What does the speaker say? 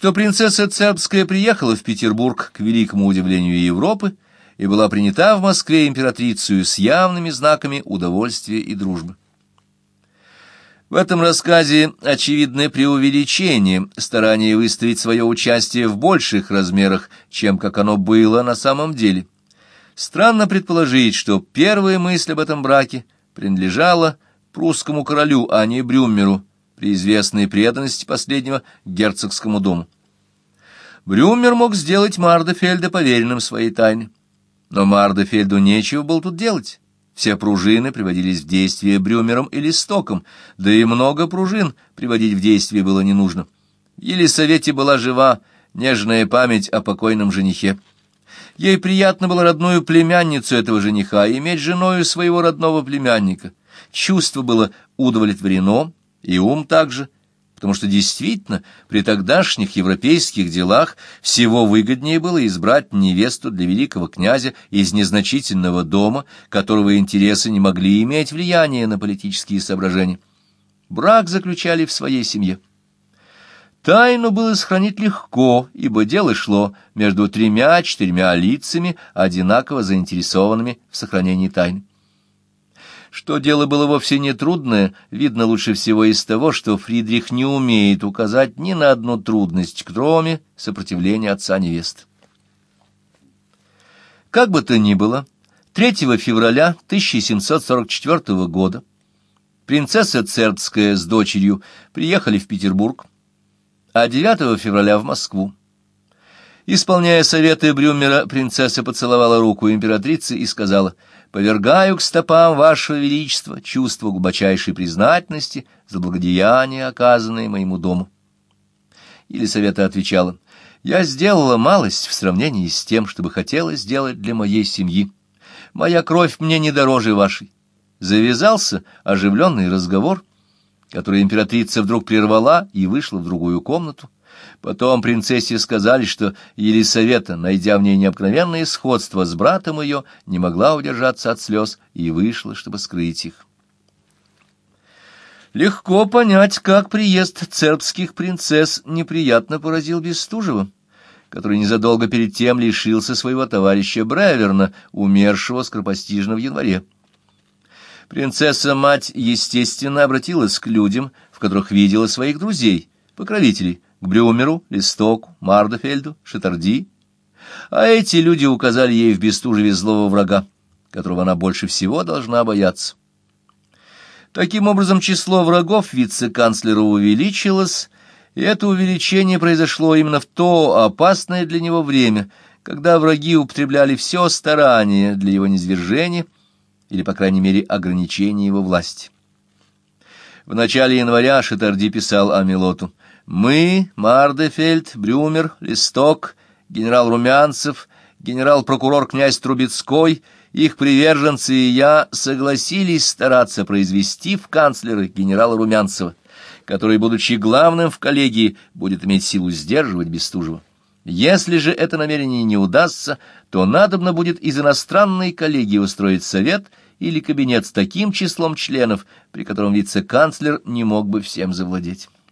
что принцесса Цербская приехала в Петербург к великому удивлению Европы и была принята в Москве императрицей с явными знаками удовольствия и дружбы. В этом рассказе очевидное преувеличение, старание выставить свое участие в больших размерах, чем как оно было на самом деле. Странно предположить, что первая мысль об этом браке принадлежала прусскому королю, а не Брюмеру, при известной преданности последнего герцогскому дому. Брюмер мог сделать Мардефельда поверенным своей тайны. Но Мардефельду нечего было тут делать. Все пружины приводились в действие Брюмером или Стоком, да и много пружин приводить в действие было не нужно. В Елисавете была жива нежная память о покойном женихе. Ей приятно было родную племянницу этого жениха иметь женою своего родного племянника. Чувство было удовлетворено, и ум также — потому что действительно при тогдашних европейских делах всего выгоднее было избрать невесту для великого князя из незначительного дома, которого интересы не могли иметь влияния на политические соображения. Брак заключали в своей семье. Тайну было сохранить легко, ибо дело шло между тремя-четырьмя лицами, одинаково заинтересованными в сохранении тайны. Что дело было вовсе не трудное, видно лучше всего из того, что Фридрих не умеет указать ни на одну трудность, кроме сопротивления отца невест. Как бы то ни было, 3 февраля 1744 года принцесса Цербская с дочерью приехали в Петербург, а 9 февраля в Москву. Исполняя советы Брюмера, принцесса поцеловала руку императрицы и сказала — повергаю к стопам вашего величества чувство глубочайшей признательности за благодеяние, оказанное моему дому. Елисавета отвечала, «Я сделала малость в сравнении с тем, что бы хотела сделать для моей семьи. Моя кровь мне не дороже вашей». Завязался оживленный разговор, который императрица вдруг прервала и вышла в другую комнату. Потом принцессе сказали, что Елисавета, найдя в ней необыкновенное сходство с братом ее, не могла удержаться от слез и вышла, чтобы скрыть их. Легко понять, как приезд цербских принцесс неприятно поразил Бестужева, который незадолго перед тем лишился своего товарища Бреверна, умершего скоропостижно в январе. Принцесса-мать, естественно, обратилась к людям, в которых видела своих друзей, покровителей, к Брюмеру, Листоку, Мардефельду, Шитарди. А эти люди указали ей в Бестужеве злого врага, которого она больше всего должна бояться. Таким образом, число врагов вице-канцлера увеличилось, и это увеличение произошло именно в то опасное для него время, когда враги употребляли все старание для его низвержения или, по крайней мере, ограничения его власти. В начале января Шитарди писал Амилоту мы, Мардефельд, Брюмер, Листок, генерал Румянцев, генерал-прокурор князь Трубецкой, их приверженцы и я согласились стараться произвести в канцлеры генерала Румянцева, который, будучи главным в коллегии, будет иметь силу сдерживать Бестужева. Если же это намерение не удастся, то надобно будет из иностранной коллегии устроить совет или кабинет с таким числом членов, при котором вице-канцлер не мог бы всем завладеть.